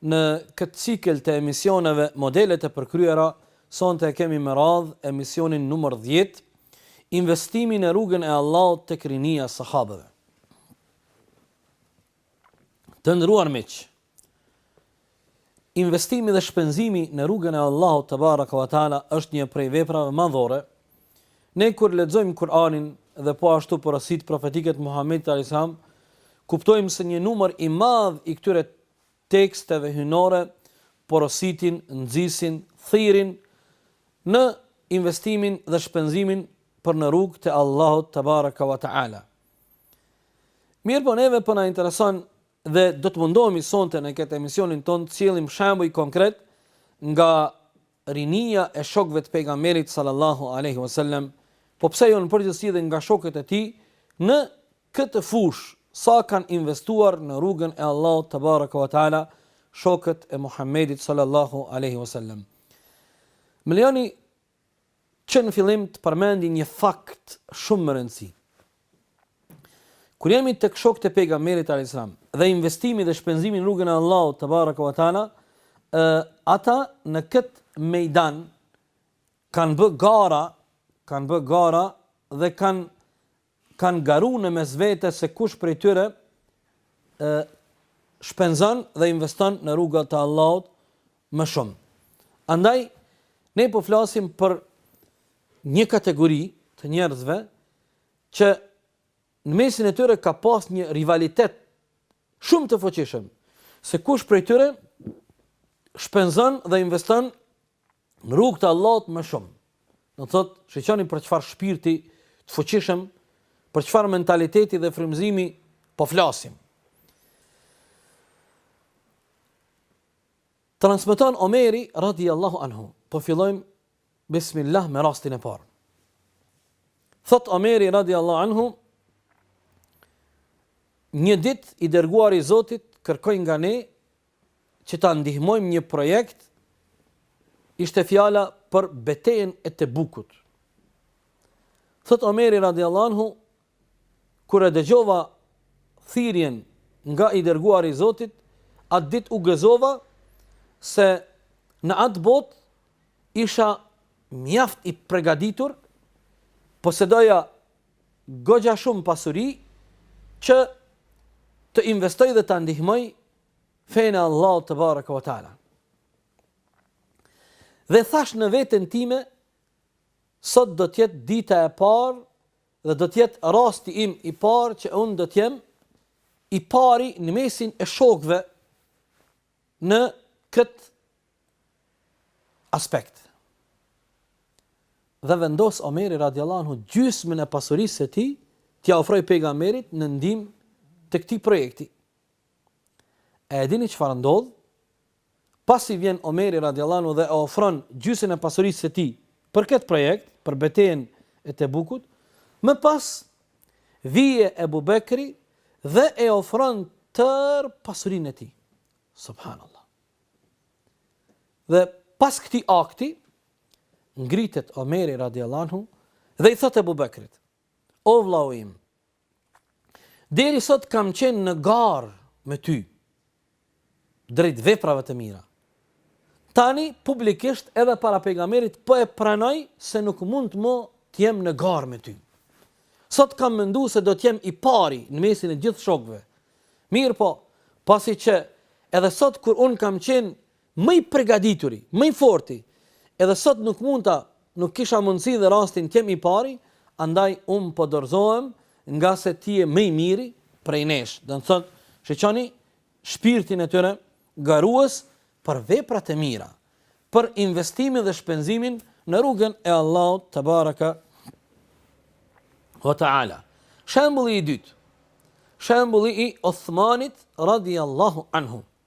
Në këtë cikël të emisioneve Modelet e përkryera, sonte e kemi me radhë emisionin numër dhjetë, Investimi në rrugën e Allahut tek rinia e sahabeve. Të nderuar miq, investimi dhe shpenzimi në rrugën e Allahut tebareke ve teala është një prej veprave madhore Ne kur lexojmë Kur'anin dhe po ashtu porositë profetike të Muhamedit alayhis salam, kuptojmë se një numër i madh i këtyre teksteve hyjnore porositin, nxisin, thirrin në investimin dhe shpenzimin për në rrugë të Allahut tebareke ve teala. Mirpo neve po na intereson dhe do të mundohemi sonte në këtë emisionin tonë të sjellim shembuj konkret nga Rinia e shokëve të Pejgamberit sallallahu alejhi ve sellem, po pse jo në përgjithësi dhe nga shokët e tij, në këtë fushë sa kanë investuar në rrugën e Allahut tebareke ve teala shokët e Muhammedit sallallahu alejhi ve sellem. Më lejoni që në fillim të përmendi një fakt shumë me rëndësi. Kur jemi tek shokët e Pejgamberit alayhis salam dhe investimi dhe shpenzimi në rrugën e Allahut tebareke ve teala, ë ata në kët mejdan kanë bë gara, kanë bë gara dhe kanë kanë garu në mes vete se kush prej tyre ë shpenzon dhe investon në rrugën e Allahut më shumë. Andaj, ne po flasim për një kategori të njerëzve që në mesin e tyre ka pas një rivalitet shumë të fuqishëm se kush prej tyre shpenzon dhe investon në rrugë të Allahut më shumë. Do thotë, shiqoni për çfarë shpirti të fuqishëm, për çfarë mentaliteti dhe frymëzimi po flasim. Transmeton Omeri radijallahu anhu, po fillojmë bismillah me rastin e parë. Thot Omeri radijallahu anhu, një dit i dërguari i Zotit kërkoi nga ne që ta ndihmojmë një projekt, ishte fjala për betejën e Tebukut. Thot Omeri radijallahu anhu, Kur e dëgjova thirrjen nga i Dërguari i Zotit, atë ditë u gëzova se në atë botë isha mjaft i përgatitur, posedoja goxha shumë pasuri që të investoj dhe ta ndihmoj fenë e Allahut tebareke ve teala. Dhe thash në veten time, sot do të jetë dita e parë dhe do të jetë rasti im i parë që unë do të jem i pari në mesin e shokëve në këtë aspekt. Dhe vendos Omeri radiallahu anhu gjysmën e pasurisë së tij t'ia ofrojë pejgamberit në ndihmë të këtij projekti. A e dini çfarë ndodh? Pasi vjen Omeri radijallahu anhu dhe e ofron gjysmën e pasurisë së tij për këtë projekt, për betejën e Tebukut, më pas vije Ebu Bekri dhe e ofron tërë pasurinë e tij. Subhanallah. Dhe pas këtij akti ngritet Omeri radijallahu anhu dhe i thotë Ebu Bekrit: "O vllau im, Deri sot kam qenë në garë me ty, drejt veprave të mira. Tani, publikisht edhe para pejgamerit, po e pranoj se nuk mund të më të jem në garë me ty. Sot kam mendu se do të jem i pari në mesin e gjithë shokve. Mirëpo, pasi që edhe sot kur unë kam qenë Më i pregadituri, më i forti, edhe sot nuk mundta, nuk kisha mundësi dhe rastin t'jem i pari, andaj unë po dorëzohem ngase ti je më i miri prej nesh. Do të thotë, shiqoni shpirtin e tyre garues për veprat e mira, për investimin dhe shpenzimin në rrugën e Allahut te bareka ve teala. Shembulli i dytë, shembulli i Uthmanit radiallahu anhu.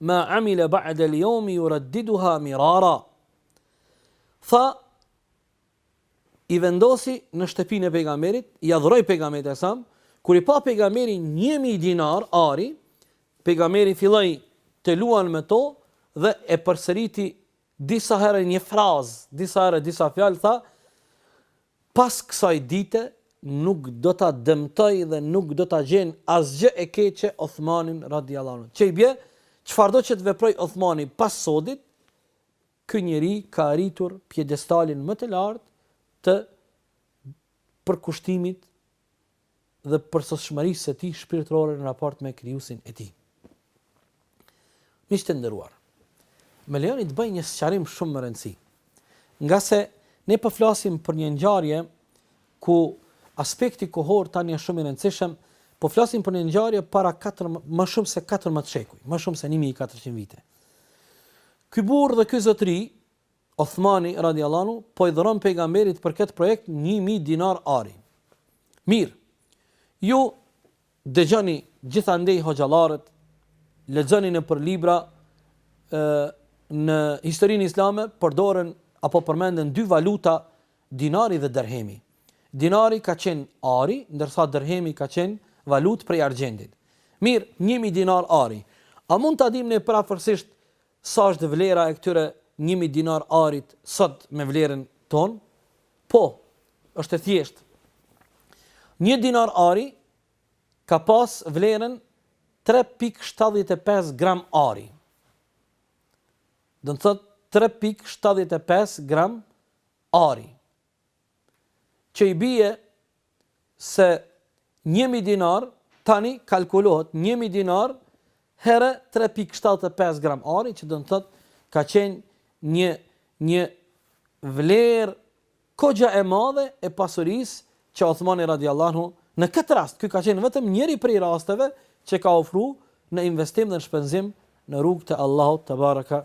ma amila ba'da al-yawm yuraddiduha mirara. Tha i vendosi në shtëpinë e pejgamberit, ia dhuroi pejgamberit a.s., kur i pa pejgamberi 1000 dinar ari, pejgamberi filloi të luan me to dhe e përsëriti Disa herë një frazë, disa herë disa fjalë tha, Pas kësaj dite nuk do ta dëmtojë dhe nuk do ta gjen asgjë e keqe Uthmanin radijallahu anhu. Që i bje, çfarëdo që të veprojë Uthmani pas sodit, ky njeri ka arritur piedestalin më të lartë të përkushtimit dhe përsosmërisë së tij shpirtërore në raport me Krijuesin e tij. Miq të nderuar, më lejoni të bëj një sqarim shumë me rëndësi. Ngase ne po flasim për një ngjarje ku aspekti kohor tani është shumë i rëndësishëm, po flasim për një ngjarje para 4 më shumë se 14 shekuj, më shumë se 1400 vite. Ky burrë dhe ky zotëri Othmani, radijallahu anhu, po i dhuron Pejgamberit për këtë projekt një mijë dinar ari. Mirë, ju dëgjoni gjithandej hoxhallarët, lexoni nëpër libra ë në historinë islame përdoren apo përmenden dy valuta dinari dhe dërhemi. Dinari ka qenë ari, ndërsa dërhemi ka qenë valutë prej argjendit. Mirë, 1000 dinar ari. A mund ta dimë ne prafërsisht Sa është vlera e këtyre një mijë dinar arit sot me vlerën tonë? Po, është e thjeshtë. Një dinar ari ka pas vlerën 3.75 gram ari. Domethënë 3.75 gram ari. Që i bie se një mijë dinar, tani kalkulohet një mijë dinar herë 3.75 gram ari, që do të thotë ka qenë një një vlerë kogja e madhe e pasurisë që Othmani radiallahu anhu në këtë rast, ky ka qenë vetëm njëri prej rasteve që ka ofru në investim dhe në shpenzim në rrugë të Allahut tebaraka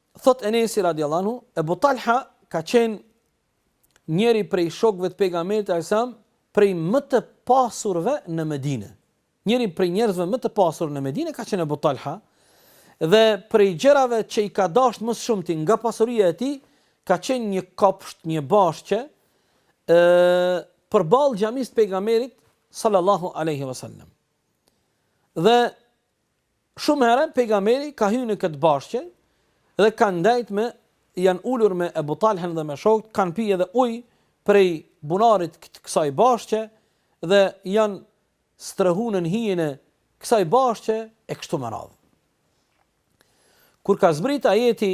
Thotë Enesi radijallahu anhu, Ebu Talha ka qenë njëri prej shokëve të pejgamberit alayhis salam, prej më të pasurve në Medine. Njëri prej njerëzve më të pasur në Medine ka qenë Ebu Talha dhe prej gjërave që i ka dashtë më së shumti nga pasuria e tij ka qenë një kopsht, një bashqe ë përballë xhamisë të pejgamberit sallallahu alaihi wasallam. Dhe Shumë herë Pejgamberi ka hy në këtë bashqe dhe kanë ndejt me janë ulur me Ebu Talhen dhe me shokët, kanë pi edhe ujë prej bunarit të kësaj bashqe dhe janë strehu nën hijen e kësaj bashqe e kështu me radhë. Kur ka zbrit ajeti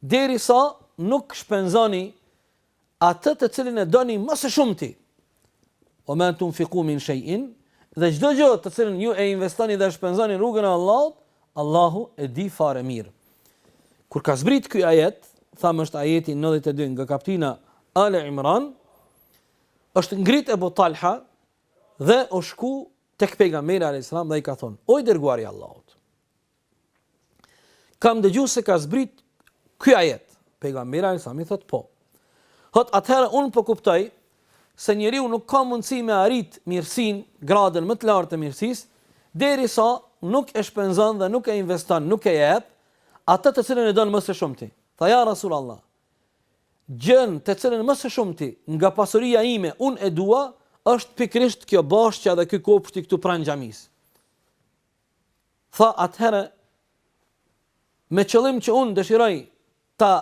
derisa nuk shpenzoni atë të cilën e doni më së shumti. Ue ma tunfiku min shejin, dhe çdo gjë të cilën ju e investoni dhe shpenzoni n'rrugën e Allahut, Allahu e di fare mirë. Kur ka zbrit ky ajet, thamë është ajeti 92 nga kaptina Ali Imran, është ngrit Ebu Talha dhe o shku tek Pejgamberi a.s. dhe i ka thonë, o i dërguari i Allahut, Kam dëgju se ka zbrit ky ajet. Pejgamberi alayhis salam i thot po. Thot atëherë un po kuptoj se njeriu nuk ka mundësi me arrit mirësinë, gradën më të lartë të mirësisë, derisa nuk e shpenzon dhe nuk e investon, nuk e jep atë të cilën e don më së shumti. Tha ja Rasul Allah, gjën të cilën më së shumti nga pasuria ime un e dua, është pikrisht kjo bashqja dhe ky kopshti këtu pranë xhamisë. Tha, Atëherë, me qëllim që unë dëshiroj ta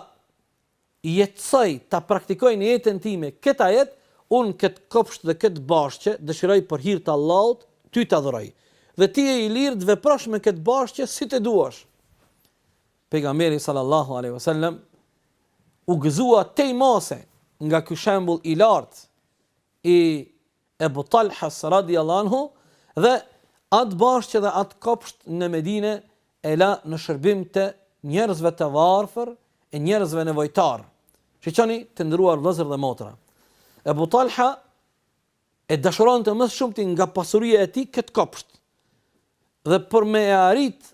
jetësoj, ta praktikoj në jetën time këtë ajet, unë këtë kopsht dhe këtë bashqe dëshiroj për hir të Allahut ty ta dhuroj. Dhe ti je i lirë të veprosh me këtë bashqe si të duash. Pejgamberi sallallahu alaihi wasallam u gëzua tej mase nga ky shembull i lartë i Ebu Talhës radijallahu anhu dhe atë bashqe dhe atë kopsht në Medine e la në shërbim të njerëzve të varfër e njerëzve nevojtarë. Shiqoni të nderuar vëllezër dhe motra. Ebu Talha e dashuronte më së shumti nga pasuria e tij këtë kopsht. Dhe për me arrit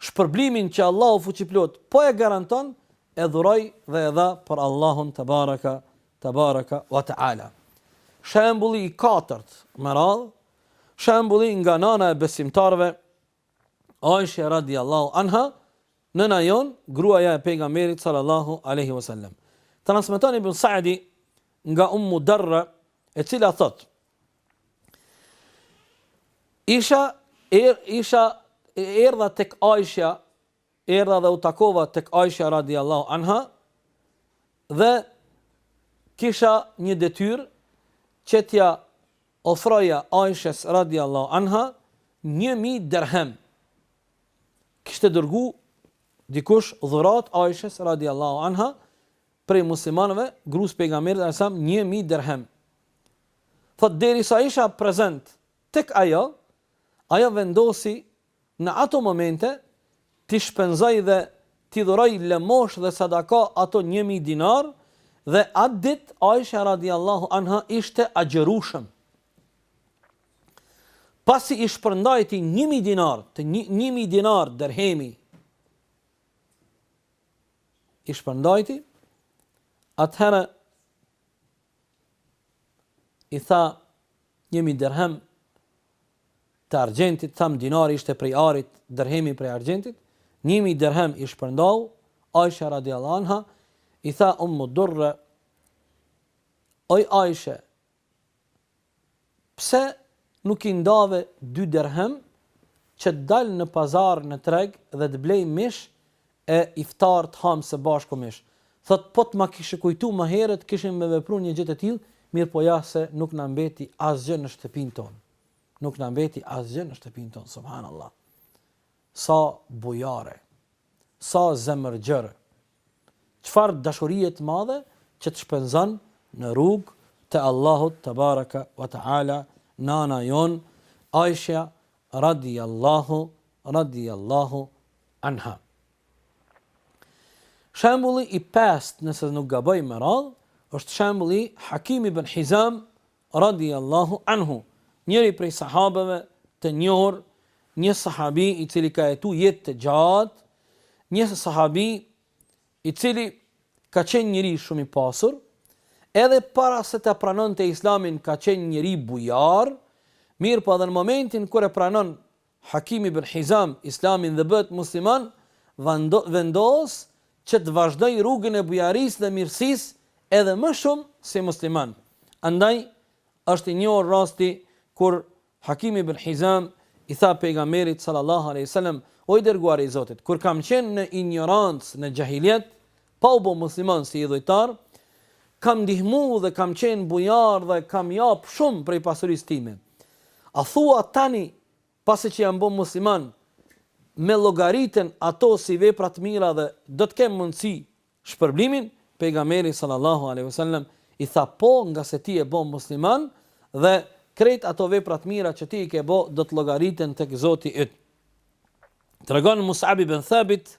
Shpërblimin që Allahu Fuqiplot po e garanton e dhuroi dhe e dha për Allahun tebaraka tebaraka wa teala. Shembulli i katërt me radhë, shembulli nga nana e besimtarëve Aisha radiallahu anha, nëna jonë, gruaja e pejgamberit sallallahu alaihi wasallam. Transmeton Ibn Sa'di nga Ummu Darra, e cila thotë, Isha er, isha erdha tek Aisha, erdha dhe u takova tek Aisha radiallahu anha, dhe kisha një detyrë që t'ia ofroja Aishes radiallahu anha një mijë derhem. Kishte dërgu dikush dhuratë Aishes radiallahu anha prej muslimanëve, grusë pejgamberit alejhi selam një mijë derhem. Thotë derisa isha prezent tek ajo, ajo vendosi në ato momente t'i shpenzojë dhe t'i dhurojë lëmoshë dhe sadaka ato një mijë dinarë dhe atë ditë Aisha radijallahu anha ishte agjërushëm. Pasi i shpërndajti një mijë dinarë, të një mijë dinarë dërhemi, i shpërndajti, atëherë i tha, një mijë dirhem të argjentit, thamë dinari ishte prej arit, dirhemi prej argjentit, një mijë dirhem i shpërndau, Aisha radiallahu anha, i tha Ummu Durre, oj Aisha, Pse nuk i ndave dy derhem që të dal në pazar në treg dhe të blej mish e në iftar të hamë së bashku mish thotë po të ma kishe kujtu më herët kishim me vepru një gjë të tillë mirëpo ja se nuk na mbeti asgjë në shtëpinë tonë nuk na mbeti asgjë në shtëpinë tonë subhanallah sa bujare sa zemërgjërë Çfarë dashurie të madhe që të shpenzon në rrugë të Allahut tebareke ve teala nana jonë Aishja radijallahu radijallahu anha. Shembulli i pestë, nëse nuk gaboj me radhë, është shembulli i Hakim ibn Hizam Radijallahu anhu, njëri prej sahabeve të njohur, një sahabi i cili ka jetu jetë të gjatë, një sahabi i cili ka qenë njeri shumë i pasur, edhe para se ta pranonte islamin ka qenë njeri bujar, mirëpo po edhe në momentin kur e pranon Hakim ibn Hizam Islamin dhe bëhet musliman, vendos që të vazhdojë rrugën e bujarisë dhe mirësisë edhe më shumë si musliman. Andaj, është i njohur rasti kur Hakim ibn Hizam i tha pejgamberit sallallahu alaihi wasallam, O i dërguari i Zotit, kur kam qenë në injorancë në xhahilijet, Pa u bo musliman si idhujtar, kam ndihmu dhe kam qenë bujar dhe kam jap shumë prej pasurisë time. A thua tani, pasi që jam bo musliman, më llogariten ato si vepra të mira dhe do të kem mundësi shpërblimin? Pejgamberi sallallahu alejhi ve sellem i tha po ngase ti je bo musliman dhe krejt ato vepra të mira që ti i ke bo do të llogariten tek Zoti yt. Tregon Mus'ab ibn Thabit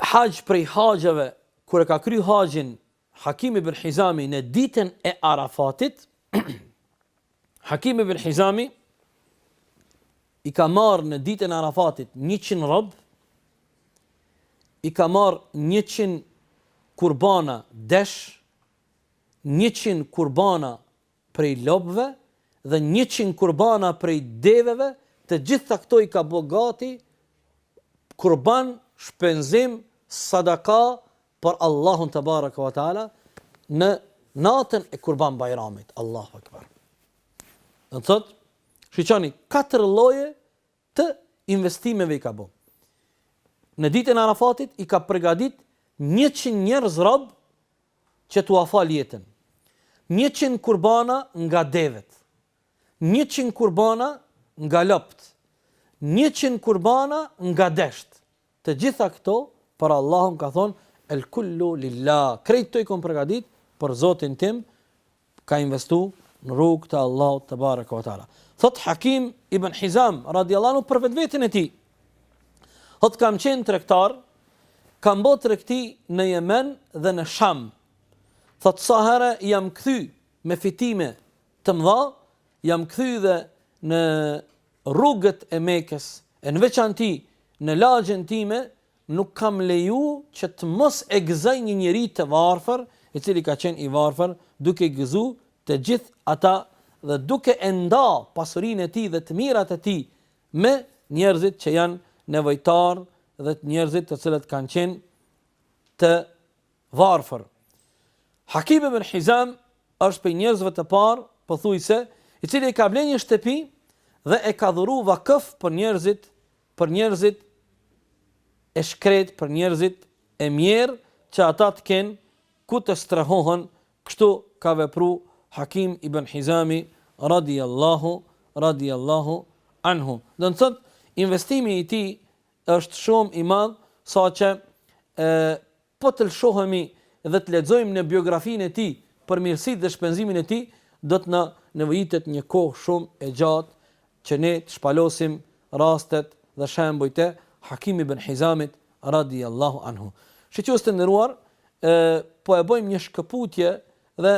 Haxh prej haxheve kur e ka kry haxhin Hakim ibn Hizami në ditën e Arafatit, Hakim ibn Hizami i ka marrë në ditën e Arafatit 100 rob, i ka marrë 100 kurbana desh, 100 kurbana prej lopëve dhe njëqind kurbana prej deveve, të gjitha këto i ka bo gati kurban, shpenzim, sadaka për Allahun tebareke ve teala në natën e Kurban Bajramit. Allahu Ekber. Do të thotë, shiqoni katër lloje të investimeve i ka bo. Në ditën e Arafatit i ka përgadit 100 njerëz rob që t'ua fal jetën. 100 kurbana nga devet. 100 kurbana nga lopët. 100 kurbana nga deshtë. Të gjitha këto për Allahun ka thonë El kullu lillah, krejt këto i kom përgadit për Zotin tim, ka investu në rrugë të Allahut tebareke ve teala. Thotë Hakim ibn Hizam, radijallahu anhu për vetveten e tij, thotë kam qenë tregtar, kam bo tregti në Jemen dhe në Sham, thotë sa herë jam kthy me fitime të mdha, jam kthy dhe në Rrugët e Mekës, e në veçanti në lagjen time, nuk kam leju që të mos e gëzoj një njeri të varfër, i cili ka qenë i varfër, duke i gëzu të gjithë ata dhe duke e nda pasurinë e tij dhe të mirat e tij me njerëzit që janë nevojtarë dhe njerëzit të cilët kanë qenë të varfër. Hakim ibn Hizam është prej njerëzve të parë, pothuajse, i cili e ka ble një shtëpi dhe e ka dhuru vakëf për njerëzit, për njerëzit e shkretë, për njerëzit e mjerë që ata të kenë ku të strehohen, kështu ka vepru Hakim ibn Hizami radiallahu, radiallahu anhu. Domethënë, investimi i tij është shumë i madhë, sa që e, Po të lëshohemi dhe të lexojmë në biografinë e tij për mirësitë dhe shpenzimin e tij, do të na nevojitet një kohë shumë e gjatë që ne të shpalosim rastet dhe shembujt e Hakim ibn Hizamit radijallahu anhu. Shikues të nderuar, po e bëjmë një shkëputje dhe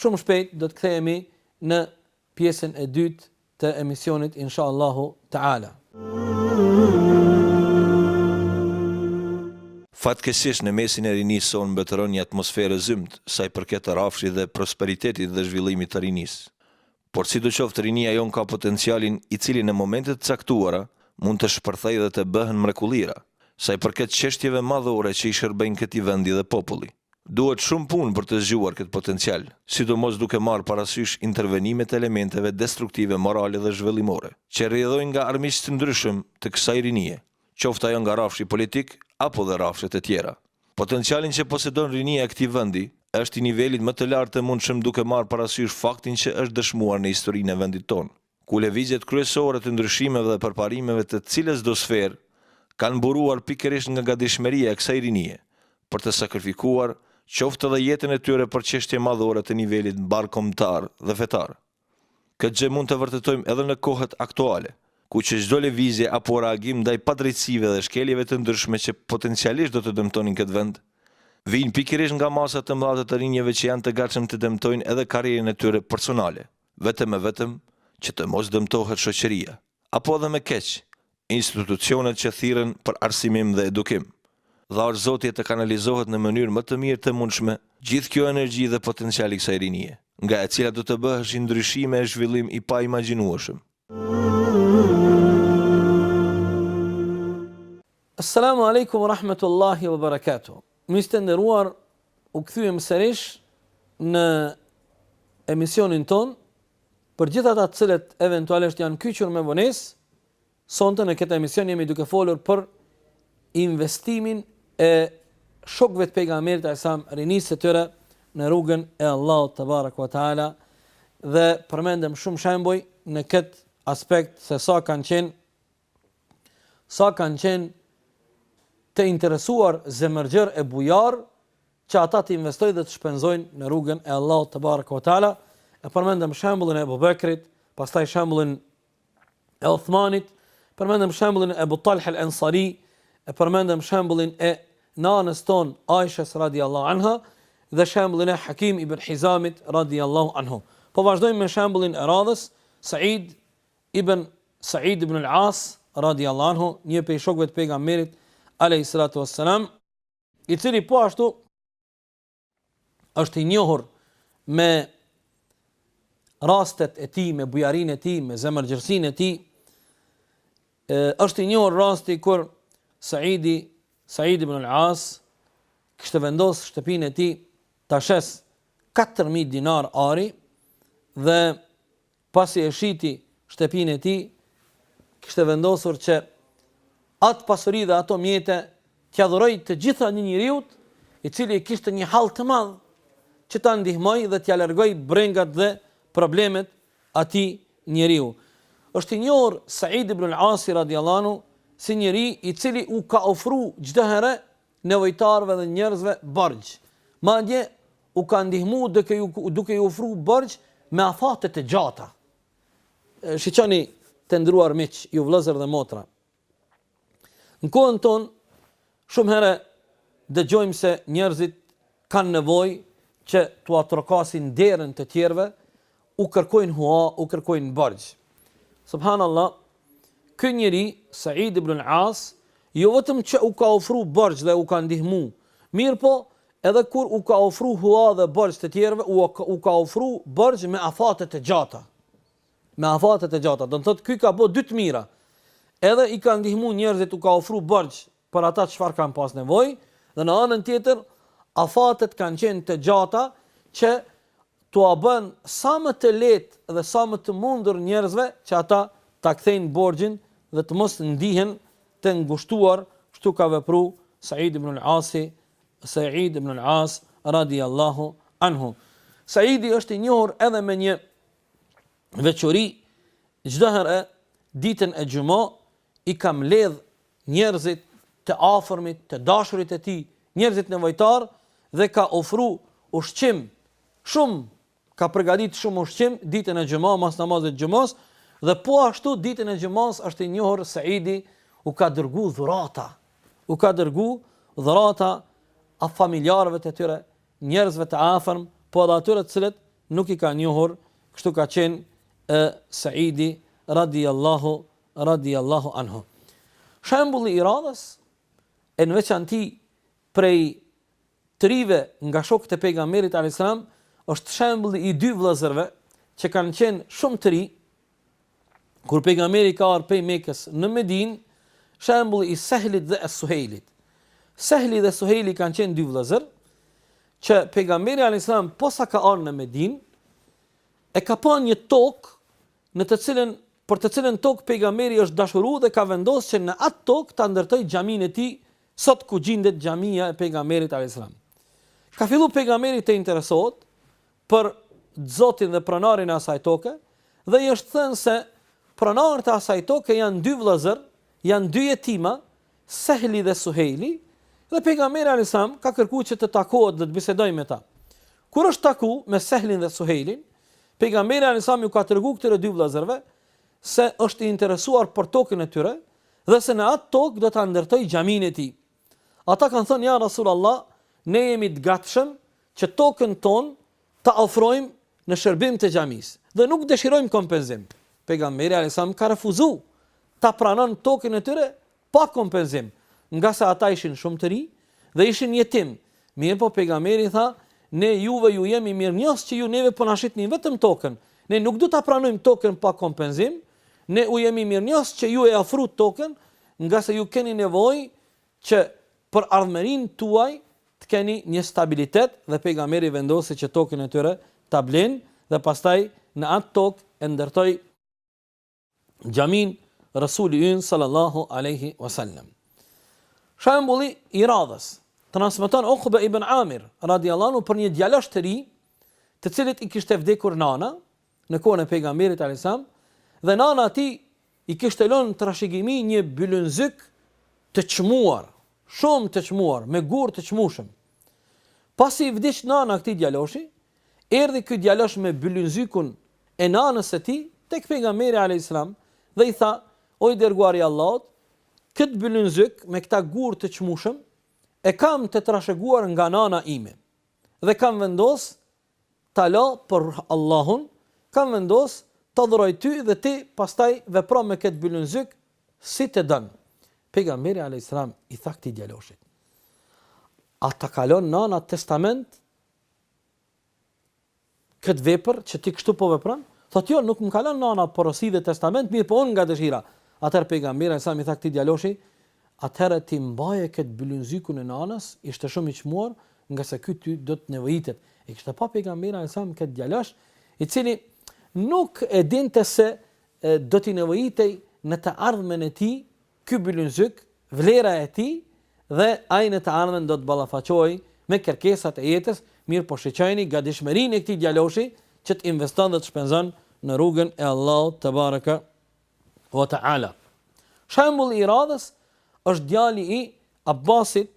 shumë shpejt do të kthehemi në pjesën e dytë të emisionit inshallahu teala. Fatkeqësisht në mesin e rinisë sonë mbretëron një atmosferë e zymtë sa i përket rrafshit dhe prosperitetit dhe zhvillimit të rinisë. Por sidoqoftë rinia jonë ka potencialin i cili në momente të caktuara mund të shpërthejë dhe të bëhen mrekullira, sa i përket çështjeve madhore që i shërbejnë këtij vendi dhe populli. Duhet shumë punë për të zgjuar këtë potencial, sidomos duke marrë parasysh intervenimet e elementeve destruktive morale dhe zhvillimore, që rrjedhojnë nga armiq të ndryshëm të kësaj rinie, qoftë ajo nga rrafshi politik apo dhe rrafshet e tjera. Potencialin që posedon rinia e këtij vendi është i nivelit më të lartë të mundshëm duke marrë parasysh faktin që është dëshmuar në historinë e vendit tonë. ku lëvizjet kryesore të ndryshimeve dhe përparimeve të cilësdo sferë kanë buruar pikërisht nga gatishmëria e kësaj rinie për të sakrifikuar qoftë edhe jetën e tyre për çështje madhore të nivelit mbarëkombëtar dhe fetar. Këtë gjë mund të vërtetojmë edhe në kohët aktuale, ku që çdo lëvizje apo reagim ndaj padrejtësive dhe shkeljeve të ndryshme që potencialisht do të dëmtonin këtë vend, vijnë pikërisht nga masa të mëdha të të rinjëve që janë të gatshëm të dëmtojnë edhe karrierën e tyre personale. vetëm e vetëm që të mos dëmtohet shoqëria, apo edhe më keq, institucionet që thirren për arsimim dhe edukim. Dhashtë Zoti e të kanalizohet në mënyrë më të mirë të mundshme gjithë kjo energji dhe potencial i kësaj rinie, nga e cila do të bëheshin ndryshime e zhvillim i paimagjinueshëm. Assalamu alaikum rahmetullahi wa barakatuh. Miq të nderuar, u kthyem sërish në emisionin tonë për gjithë ata të cilët eventualisht janë kyçur me vonesë. Sonte në këtë emision jemi duke folur për investimin e shokëve të pejgamberit alayhis salam rinisë së tyre në rrugën e Allahut te bareku ve teala dhe përmendëm shumë shembuj në këtë aspekt se sa kanë qenë sa kanë qenë të interesuar zemërgjër e bujar që ata të investojnë dhe të shpenzojnë në rrugën e Allahut te bareku ve teala e përmendëm shembullin e Abu Bekrit pastaj shembullin e Uthmanit, përmendëm shembullin e Abu Talh al-Ansari, përmendëm shembullin e nanës tonë Aishës radiallahu anha dhe shembullin e Hakim ibn Hizamit radiallahu anhu. Po vazhdojmë me shembullin e radhës, Said ibn Said ibn al-As radiallahu anhu, një prej shokëve të pejgamberit alayhi salatu wassalam, i cili po ashtu është i njohur me rastet e tij, me bujarinë e tij, me zemërgjërsinë e tij. Është i njohur rasti kur Saidi, Said ibn al-As, kishte vendosur shtëpinë e tij ta shes 4000 dinar ari dhe Pasi e shiti shtëpinë e tij, kishte vendosur që atë pasuri dhe ato mjete t'ia dhurojë të gjitha një njeriut, i cili e kishte një hall të madh, që ta ndihmojë dhe t'ia largojë brengat dhe problemet atij njeriu. Është i njohur Sa'id ibn al-Asi radijallahu anhu si njeri i cili u ka ofru çdo herë nevojtarëve dhe njerëzve borxh. Madje, u ka ndihmu duke ju, duke ju ofru borxh me afate të gjata. Shiqoni të nderuar miq, ju vllezër dhe motra. Në kohën tonë, shumë herë dëgjojmë se njerëzit kanë nevojë që t'ua trokasin derën të tjerve, u kërkojnë hua, u kërkojnë borxh. Subhanallah, ky njeri, Said ibn al-As, jo vetëm që u ka ofru borxh dhe u ka ndihmu, mirëpo, edhe kur u ka ofru hua dhe borxh të tjerëve, u ka ofru borxh me afate të gjata. Me afate të gjata, domethënë, ky ka bo dy të mira, edhe i ka ndihmu njerëzit, u ka ofru borxh, për ata çfarë kanë pas nevojë dhe në anën tjetër afatet kanë qenë të gjata që t'ua bën sa më të lehtë dhe sa më të mundur njerëzve që ata ta kthejnë borxhin dhe të mos ndihen të ngushtuar, kështu ka vepruar Said ibn al-Asi, Said ibn al-As radiallahu anhu. Saidi është i njohur edhe me një veçori çdo herë ditën e xhuma i ka mbledh njerëzit të afërmit, të dashurit e tij, njerëzit nevojtarë dhe ka ofru ushqim shumë, ka përgatit shumë ushqim ditën e xhuma mas namazit të xhumës dhe po ashtu ditën e xhumës është i njohur Saidi u ka dërgu dhurata, u ka dërgu dhurata familjarëve të tyre, njerëzve të afërm, po edhe atyre të cilët nuk i ka njohur, kështu ka qenë Saidi radiallahu radhiyallahu anhu. Shembulli i radhës e në veçanti prej të rive nga shokët e pejgamberit alayhis salam është shembulli i dy vëllezërve që kanë qenë shumë të ri kur pejgamberi ka ardh prej Mekës në Medinë, shembulli i Sehlit dhe i Suhejlit. Sehli dhe Suhejli kanë qenë dy vëllezër që pejgamberi alayhis salam posa ka ardh në Medinë e ka pa një tokë në të cilën, për të cilën tokë Pejgamberi është dashuru dhe ka vendosë që në atë tokë ta ndërtojë xhaminë e tij sot ku gjindet xhamia e Pejgamberit alejhi selam. Ka fillu Pejgamberi të interesohet për zotin dhe pronarin e asaj toke dhe i është thënë se pronarët e asaj toke janë dy vëllezër, janë dy jetima Sehli dhe Suhejli, dhe pejgamberi alejhi selam ka kërku që të takohet dhe të bisedojë me ta. Kur është taku me Sehlin dhe Suhejlin, pejgamberi alejhi selam ju ka tregu këtyre dy vëllezërve se është i interesuar për tokën e tyre dhe se në atë tokë do ta ndërtojë xhaminë e tij. Ata kanë thënë ja Rasulullah, ne jemi të gatshëm që tokën tonë ta ofrojmë në shërbim të xhamisë dhe nuk dëshirojmë kompenzim. Pejgamberi alayhis salam ka refuzu ta pranon tokën e tyre pa kompenzim, ngase ata ishin shumë të ri dhe ishin jetim. Mirëpo pejgamberi tha, ne juve ju jemi mirënjohës që ju neve po na shitni vetëm tokën. Ne nuk do ta pranojmë tokën pa kompenzim. Ne u jemi mirënjohës që ju e ofrut tokën, ngase ju keni nevojë Që për ardhmërinë tuaj të keni një stabilitet dhe Pejgamberi vendosi që tokën e tyre ta blenë dhe pastaj në atë tokë e ndërtoi xhaminë Resuli ynë sallallahu alejhi ue sellem. Shembulli i radhës, transmeton Ukbe ibn Amir radijallahu anhu për një djalosh të ri, të cilit i kishte vdekur nana, në kohën e pejgamberit alajhissalam dhe nana e tij i kishte lon trashëgimi një bylynzyk të çmuar, shumë të çmuar, me gurë të çmushëm. Pasi i vdiq nana këtij djaloshi, erdhi ky djalosh me bylynzykun e nanës së tij tek pejgamberi alajhissalam dhe i tha: "O i dërguari i Allahut, këtë bylynzyk me këta gurë të çmushëm e kam të trashëguar nga nana ime dhe kam vendos ta lo për Allahun, kam vendos ta dhuroj ty dhe ti pastaj vepro me këtë bylynzyk si të don. Pejgamberi alejhi selam i tha këtij djaloshit, A ta ka lon nana testament këtë vepër që ti kështu po vepron? Thotë jo, nuk më ka lon nana porosi dhe testament, mirëpo unë nga dëshira. Atëherë pejgamberi alejhi selam i tha këtij djaloshi, atëherë ti mbaje këtë bylynzykun e nanës, ishte shumë i çmuar, ngase ky ty do të nevojitet. E kishte pa pejgamberi alajhi selam këtë djalosh, i cili nuk e dinte se do t'i nevojitej në të ardhmen e tij ky bylynzyk, vlera e tij dhe ai në të ardhmen do të ballafaqohej me kërkesat e jetës, mirëpo shiqojeni gatishmërinë e këtij djaloshi që të investon dhe të shpenzon në rrugën e Allahut tebareke wa ta'ala. Shembull i radhës është djali i Abbasit,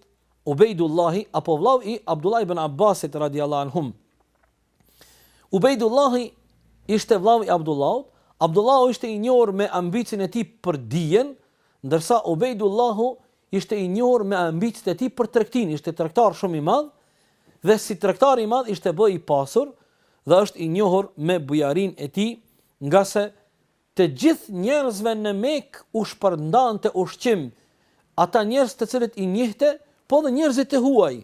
Ubejdullahi, apo vlau i Abdullah ibn Abbasit radiallahu anhum. Ubejdullahi ishte vlau i Abdullahut, Abdullahu ishte i njohur me ambicien e tij për dijen, ndërsa Ubejdullahu ishte i njohur me ambiciet e tij për tregtinë, ishte tregtar shumë i madh dhe si tregtar i madh ishte bë i pasur dhe është i njohur me bujarinë e tij, ngase Të gjithë njerëzve në Mekë u shpërndante ushqim, ata njerëz të cilët i njihte, po dhe njerëzit e huaj.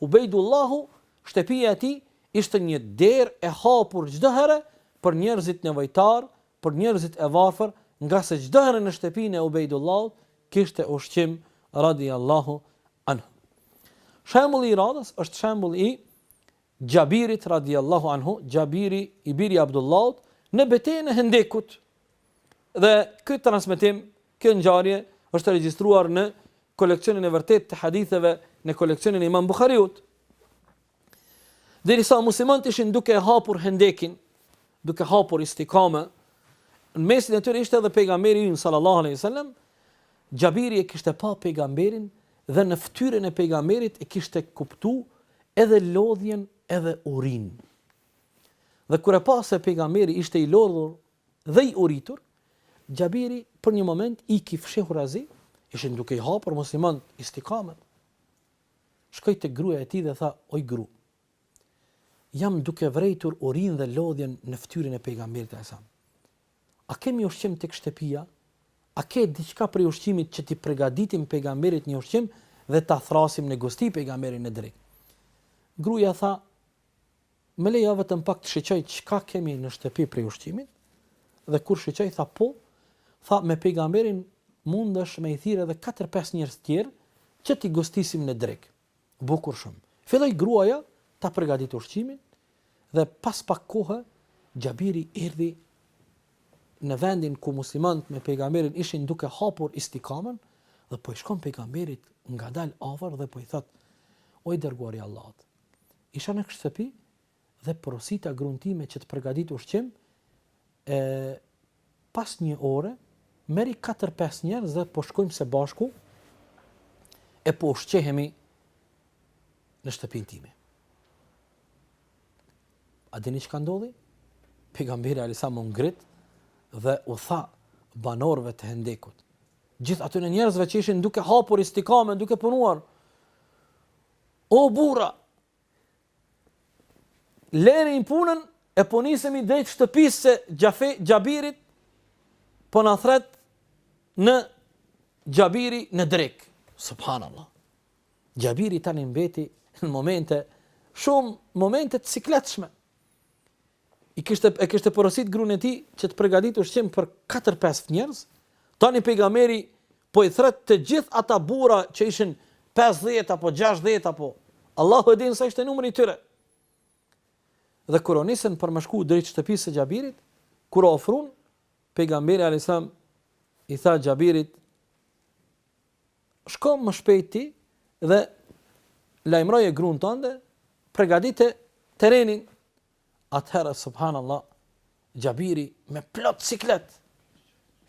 Ubejdullahu, shtëpia e tij ishte një derë e hapur çdo herë për njerëzit nevojtarë, për njerëzit e varfër, ngase çdo herë në shtëpinë e Ubejdullahut kishte ushqim radijallahu anhu. Shembulli i radhës është shembulli i Xhabirit radhiyallahu anhu, Xhabiri i biri i Abdullahut, në betejën e Hendekut. Dhe ky transmetim, kjo ngjarje është e regjistruar në koleksionin e vërtetë të haditheve në koleksionin e Imam Buhariut. Derisa muslimanët ishin duke hapur Hendekin, duke hapur istikame, në mesin e tyre ishte edhe pejgamberi ynë sallallahu alaihi wasallam, Xhabiri e kishte pa pejgamberin dhe në ftyren e pejgamberit e kishte kuptu edhe lodhjen edhe urinë. Dhe kur e pa se pejgamberi ishte i lodhur dhe i uritur, Xhabiri për një moment iki fshehurazi, ishin duke i hapur muslimanët istikamet. Shkoi te gruaja e tij dhe tha: "Oj gru, jam duke vrejtur urinë dhe lodhjen në fytyrën e pejgamberit alejhi selam. A kemi ushqim tek shtëpia? A ke diçka prej ushqimit që t'i pregaditim pejgamberit një ushqim dhe ta thrasim në gusti pejgamberin në drekë? Gruaja tha, Më lejo vetëm pak të shiqoj çka kemi në shtëpi prej ushqimit? Dhe kur shiqoi tha po, tha me pejgamberin mundesh me i thirr edhe 4-5 njerëz tjerë që t'i gustisim në drekë. Bukur shumë. Filloi gruaja ta përgaditë ushqimin dhe pas pak kohe Xhabiri erdhi në vendin ku muslimanët me pejgamberin ishin duke hapur istikamën dhe po i shkon pejgamberit ngadalë afër dhe po i thotë: "O i dërguari i Allahut, isha në shtëpi dhe porosita grunë time që të përgadit ushqim, e, pas një ore, merri 4-5 njerëz dhe po shkojmë së bashku, e po ushqehemi në shtëpin time. A dini çka ndodhi? Pejgamberi alejhi selam u ngrit dhe u tha banorve të hendekut. Gjith atyne njerëzve që ishin duke hapur istikame, duke punuar. O burra, Lereni punën e po nisemi drejt shtëpisë së Xhafe Xhabirit po na thrret Xhabiri në drek. Subhanallah. Xhabiri tani mbeti në momente shumë momente të sikletshme. i kishte e kishte porosit grun e tij që të përgaditë ushqim për katër pesë njerëz. Tani pejgamberi po i thrret të gjithë ata burra që ishin 50 apo 60 apo Allahu e din sa ishte numri i tyre. Dhe kur u nisën për me shku drejt shtëpisë së Xhabirit, kur u ofrun pejgamberi alayhis salam i tha Xhabirit Shko më shpejt ti dhe lajmëroje grun tande, pregadite terrenin. Atëherë subhanallah Xhabiri me plot siklet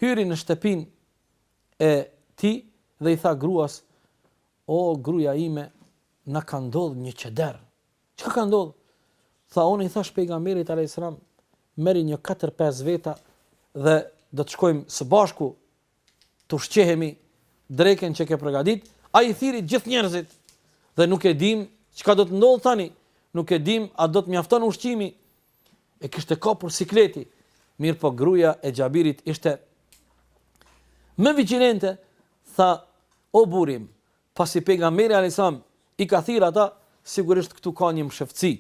hyri në shtëpinë e tij dhe i tha gruas: "O gruaja ime, na ka ndodh një qeder." Çka ka ndodh? Tha unë i thash pejgamberit alayhis salam, "Merri një 4-5 veta dhe do të shkojmë së bashku të ushqehemi drekën që ke përgatit, ai thirri gjithë njerëzit dhe nuk e dim çka do të ndodhë tani, nuk e dim a do të mjafton ushqimi. E kishte kapur sikleti, mirëpo gruja e Xhabirit ishte më vigjilente, tha o burri im, Pasi Pejgamberi alejhi selam i ka thirrë ata, sigurisht këtu ka një mshëftësi.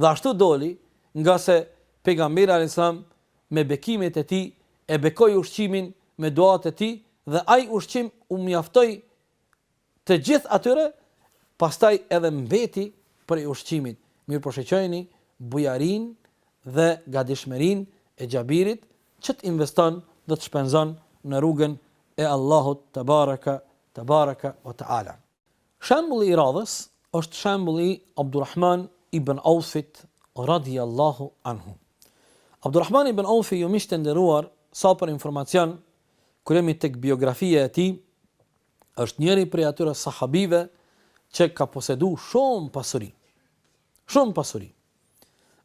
Dhe ashtu doli, ngase Pejgamberi alejhi selam me bekimet e tij e bekoi ushqimin me duat e tij dhe ai ushqim u mjaftoi të gjithë atyre, pastaj edhe mbeti prej ushqimit. Mirëpo shiqojeni bujarinë dhe gatishmërinë e Xhabirit që të investon dhe të shpenzon në rrugën e Allahut tebareke Tebareke ve teala. Shembulli i radhës është shembulli i Abdurrahman ibn Aufit radijallahu anhu. Abdurrahman ibn Aufi ju miqtë e nderuar, sa për informacion, kur jemi tek biografia e tij, është njëri prej atyre sahabive që ka posedu shumë pasuri. Shumë pasuri.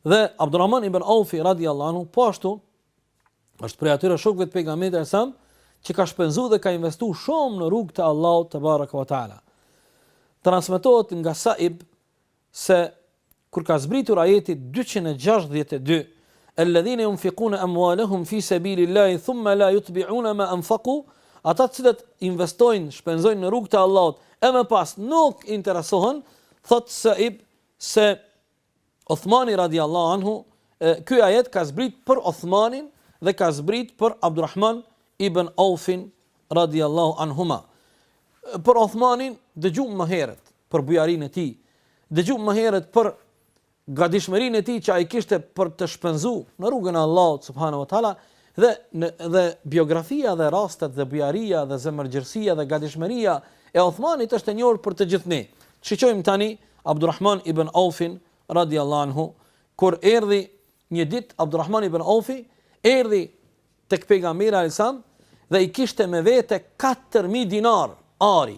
Dhe Abdurrahman ibn Aufi radijallahu anhu po ashtu është prej atyre shokëve të pejgamberit alejhi selam, që ka shpenzu dhe ka investu shumë në rrugë të Allahut tebareke ve teala. Transmetohet nga Saib se kur ka zbritur ajeti 262, elledhine junfikune emvalehum fi sebilil-lahi, thumme la jutbiune ma enfeku, ata të cilët investojnë, shpenzojnë në rrugë të Allahut, e më pas nuk interesohen, thotë Saib se Uthmani radijallahu anhu, Ky ajet ka zbrit për Uthmanin dhe ka zbrit për Abdurrahman ibn Aufin radijallahu anhuma. Për Uthmanin dëgjuam më herët për bujarinë e tij, dëgjuam më herët për gadishmërinë e tij që ai kishte për të shpenzu në rrugën e Allahut subhanahu wa taala Dhe, në, dhe biografia dhe rastet dhe bujaria dhe zemërgjërsia dhe gatishmëria e Othmanit është e njohur për të gjithë ne. Shiqojmë tani Abdurrahman ibn Aufin radiallahu anhu, kur erdhi një ditë Abdurrahman ibn Aufi, erdhi tek pejgamberi alejhi selam dhe i kishte me vete 4000 dinar ari.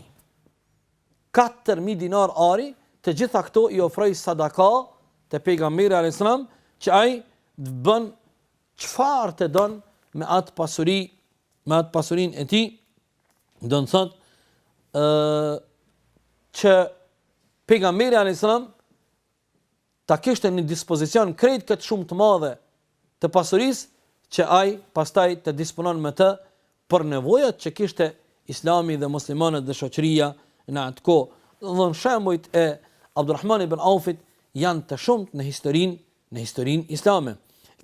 4000 dinar ari, të gjitha këto i ofroi sadaka te pejgamberi alejhi selam që ai të bën Çfarë të don me atë pasuri, me atë pasurinë e tij, do të thotë ë që pejgamberi alayhis salam ta kishte në dispozicion krejt këtë shumë të madhe të pasurisë që ai pastaj të disponon me të për nevojat që kishte Islami dhe muslimanët dhe shoqëria në atë kohë. Dhe shembujt e Abdurrahman ibn Aufit janë të shumtë në historinë Në historinë islame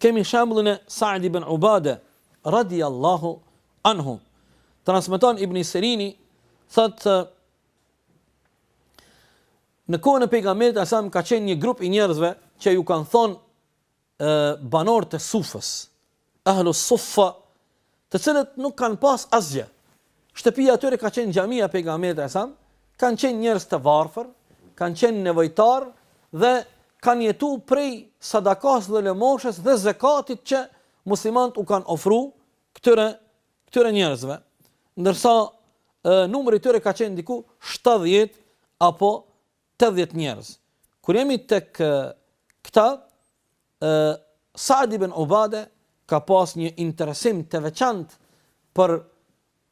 kemi shembullin e Sa'd ibn Ubade radijallahu anhu. Transmeton Ibn Sirini thotë në kohën e pejgamberit alejhi selam ka qenë një grup i njerëzve që ju kanë thonë banorët e Sufës, Ahlu Suffa, të cilët nuk kanë pas asgjë. Shtëpia e tyre ka qenë xhamia e Pejgamberit alejhi selam, kanë qenë njerëz të varfër, kanë qenë nevojtarë dhe kanë jetu prej sadakas dhe lëmoshes dhe zekatit që muslimanët u kanë ofru këtyre, këtyre njerëzve. Ndërsa e, numri i tyre ka qenë diku 70 apo 80 njerëz. Kur jemi tek këta, E, Sa'd ibn Ubade ka pas një interesim të veçantë për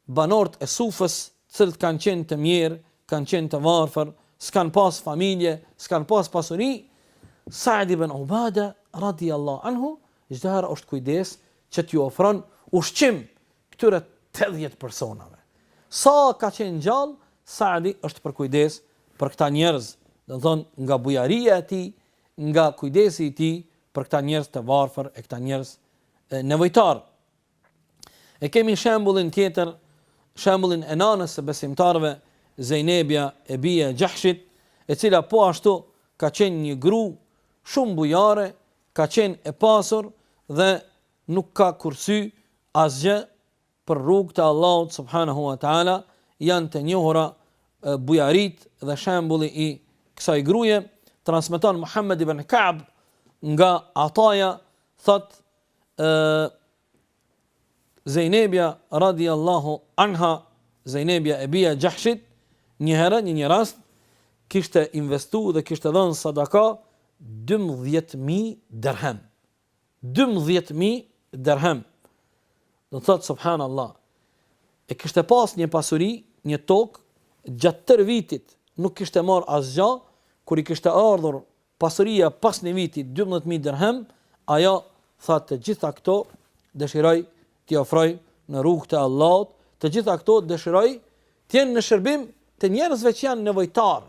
banorët e Sufës, të cilët kanë qenë të mjerë, kanë qenë të varfër, s'kanë pas familje, s'kanë pas pasuri, Sa'd ibn Ubade, radijallahu anhu, çdo herë është kujdes që t'ju ofron ushqim këtyre tetëdhjetë personave. Sa ka qenë gjallë, Sa'di është përkujdes për këta njerëz, domethënë nga bujaria e tij, nga kujdesi i tij për këta njerëz të varfër e këta njerëz nevojtarë. E kemi shembullin tjetër, shembullin e nanës së besimtarëve, Zejnebja e bija e Xahshit, e cila po ashtu ka qenë një gru shumë bujare, ka qenë e pasur dhe nuk ka kursy asgjë Për rrugë të Allahut subhanehu ua teala janë të njohura bujaritë dhe shembulli i kësaj gruaje, transmeton Muhammed ibn Ka'b nga Ataja, thotë ë Zejnebja radiallahu anha, Zejnebja e bija e Xhahshit, një herë, një një rast, kishte investu dhe kishte dhënë sadaka 12.000 dërhem. Dymbëdhjetë mijë derhem, do të thotë subhanallah, e kishte pas një pasuri, një tokë, gjatë tërë vitit nuk kishte marrë asgjë, kur i kishte ardhur pasuria pas një viti dymbëdhjetë mijë derhem, ajo tha të gjitha këto dëshiroj t'i ofroj në rrugë të Allahut, të gjitha këto dëshiroj të jenë në shërbim të njerëzve që janë nevojtarë,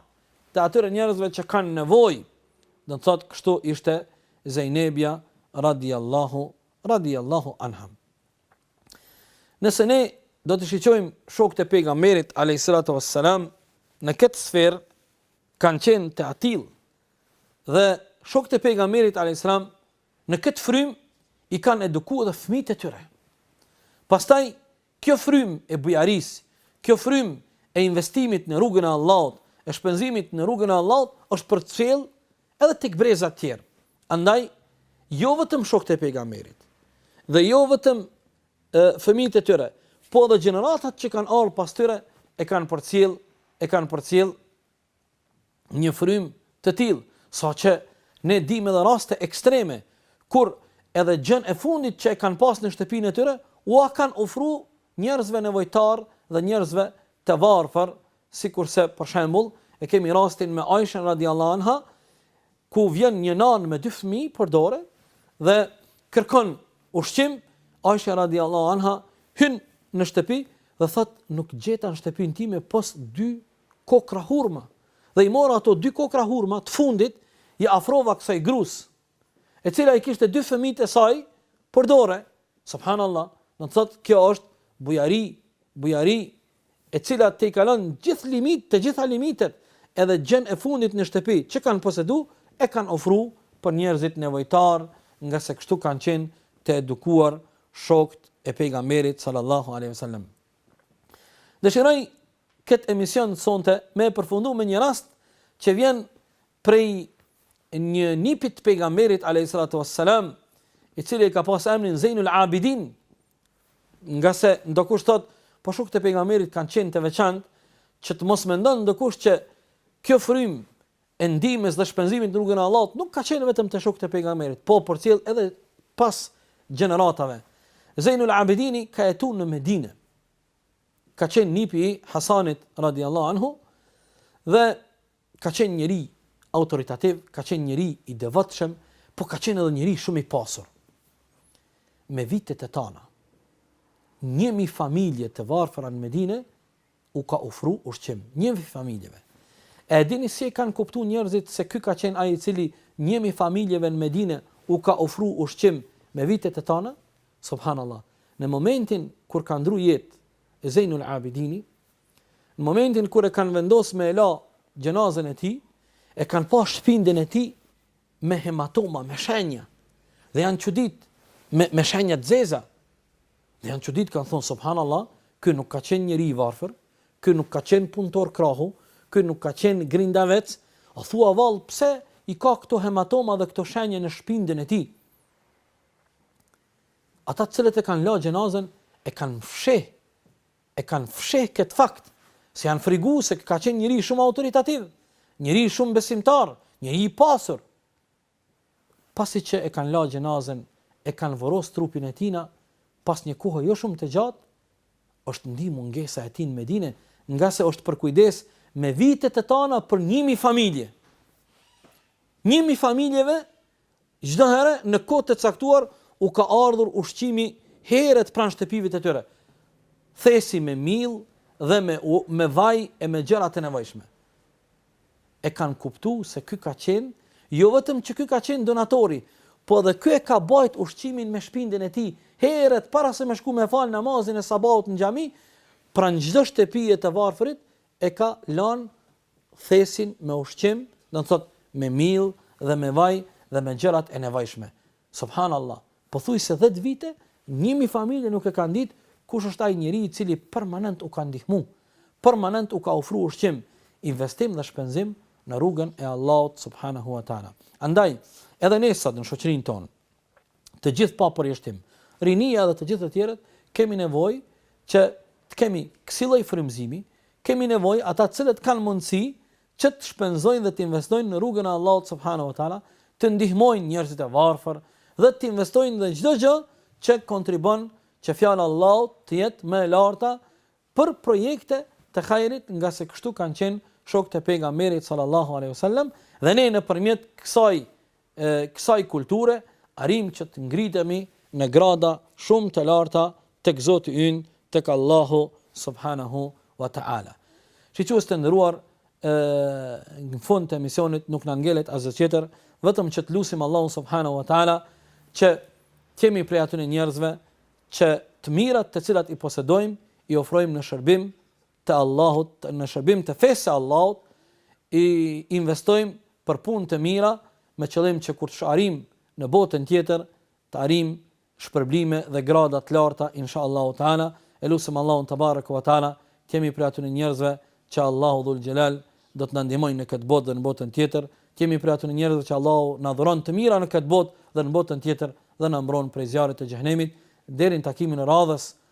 të atyre njerëzve që kanë nevojë. Do të thotë kështu ishte Zejnebja radijallahu radijallahu anha. Nëse ne do të shiqojmë shokët e pejgamberit alejhi salatu vesselam në këtë sferë kanë qenë të atillë dhe shokët e pejgamberit alejhi selam në këtë frymë i kanë eduku dhe fmijët e tyre. Pastaj Kjo frymë e bujarisë, kjo frymë e investimit në rrugën e Allahut, e shpenzimit në rrugën e Allahut është përcjellë edhe tek brezat tjerë. Andaj, jo vetëm shokët e pejgamberit, dhe jo vetëm fëmijët e tyre, po edhe gjeneratat që kanë ardhur pas tyre e kanë përcjellë, e kanë përcjellë një frymë të tillë, saqë ne dimë edhe raste ekstreme kur edhe gjënë e fundit që e kanë pasë në shtëpinë e tyre ua kanë ofruar njerëzve nevojtarë dhe njerëzve të varfër, sikurse për shembull e kemi rastin me Ajshen radijallahu anha, ku vjen një nanë me dy fëmijë për dore dhe kërkon ushqim, Ajsha radijallahu anha hyn në shtëpi dhe thotë nuk gjeta në shtëpinë time pos dy kokrra hurma dhe i mora ato dy kokrra hurma të fundit ia afrova kësaj grues e cila i kishte dy fëmijët e saj për dore subhanallah do të thotë kjo është bujari bujari e cila t'i kalon gjithë limit të gjitha limitet edhe gjënë e fundit në shtëpi që kanë posedu e kanë ofru për njerëzit nevojtarë ngase kështu kanë qenë të edukuar shokët e pejgamberit sallallahu alaihi wasallam Dëshiroj këtë emision sonte me e përfundu me një rast që vjen prej një nipit të pejgamberit alayhi salatu wassalam i cili ka pas emrin Zeinul Abidin ngase ndokush thotë po shokët e pejgamberit kanë qenë të veçantë që të mos mendon ndokush që kjo frymë e ndihmës dhe shpenzimit në rrugën e Allahut nuk ka qenë vetëm te shokët e pejgamberit, po është përcjellë edhe pas gjeneratave. Zejnul Abidini ka jetu në Medine. Ka qenë nipi i Hasanit radiallahu anhu dhe ka qenë njeri autoritativ, ka qenë njeri i devotshëm, po ka qenë edhe njeri shumë i pasur. Me vite të tana, njëmijë familje të varfëra në Medine, u ka ofru ushqim njëmijë familjeve. A e dini si e kanë kuptu njerëzit se ky ka qenë ai i cili njëmijë familjeve në Medine u ka ofru ushqim me vite të tana? Subhanallah. Në momentin kur ka ndru jetë Zejnul Abidini, në momentin kur e kanë vendos me e la xhenazen e tij, e kanë pa shpindën e tij me hematoma, me shenja. Dhe janë çudit me me shenja të zeza. Dhe janë çuditë kanë thënë subhanallah, ky nuk ka qenë njeri i varfër, ky nuk ka qenë punëtor krahu, ky nuk ka qenë grindavec, a thua vallë pse i ka këto hematoma dhe këto shenje në shpindën e tij? Ata të cilët e kanë la xhenazen, e kanë fsheh, e kanë fsheh këtë fakt, se janë frigu se ka qenë njeri shumë autoritativ, njeri shumë besimtar, njeri i pasur, Pasi që e kanë la xhenazen e kanë voros trupin e tina, pas një kohe jo shumë të gjatë, është ndi mungesa e tij në Medine, ngase është për kujdes me vite të tana për një mijë familje. Një mijë familjeve çdo herë në kohë të caktuar u ka ardhur ushqimi herët pranë shtëpive të tyre. Thesi me mill dhe me me vaj e me gjëra të nevojshme. e kanë kuptu se ky ka qenë, jo vetëm që ky ka qenë donatori, po dhe ky e ka bajt ushqimin me shpinën e tij, herët para se me shku me falë namazin e sabaut në xhami, pranë çdo shtëpie të varfërit, e ka lanë thesin me ushqim, do në thotë me mill dhe me vaj dhe me gjërat e nevojshme. Subhanallah, pothuajse dhjetë vite, një mijë familje nuk e kanë ditë kush është ai njeri i cili permanent u ka ndihmu, permanent u ka ofru ushqim, investim dhe shpenzim në rrugën e Allahut subhanahu wa taala. Andaj, edhe ne sot në shoqërinë tonë, të gjithë pa përjashtim, rinia dhe të gjithë të tjerët, kemi nevojë që të kemi kësi lloj frymëzimi, kemi nevojë ata të cilët kanë mundësi që të shpenzojnë dhe të investojnë në rrugën e Allahut subhanahu wa taala, të ndihmojnë njerëzit e varfër dhe të investojnë në çdo gjë që kontribon që fjala e Allahut të jetë më e larta për projekte të hajrit, ngase kështu kanë qenë shokët e pejgamberit sallallahu alaihi wasallam dhe ne nëpërmjet kësaj e kësaj kulture, arrijmë që të ngritemi në grada shumë të larta tek Zoti ynë, tek Allahu subhanahu wa ta'ala. Shikues të nderuar, në fund të emisionit nuk na ngelet asgjë tjetër, vetëm që të lusim Allahun subhanahu wa ta'ala që të jemi prej atyre njerëzve që të mirat të cilat i posedojmë i ofrojmë në shërbim të Allahut, në shërbim të fesë së Allahut, i investojmë për punë të mira, me qëllim që kur të arrijmë në botën tjetër, të arrijmë shpërblime dhe grada të larta inshallah taala e lusim Allahun tebareke ve taala të jemi prej atyre njerëzve që Allahu dhul xhelal do të na ndihmojë në këtë botë dhe në botën tjetër të jemi prej atyre njerëzve që Allahu na dhuron të mira në këtë botë dhe në botën tjetër dhe na mbron prej zjarrit të xhehenemit deri në takimin e radhës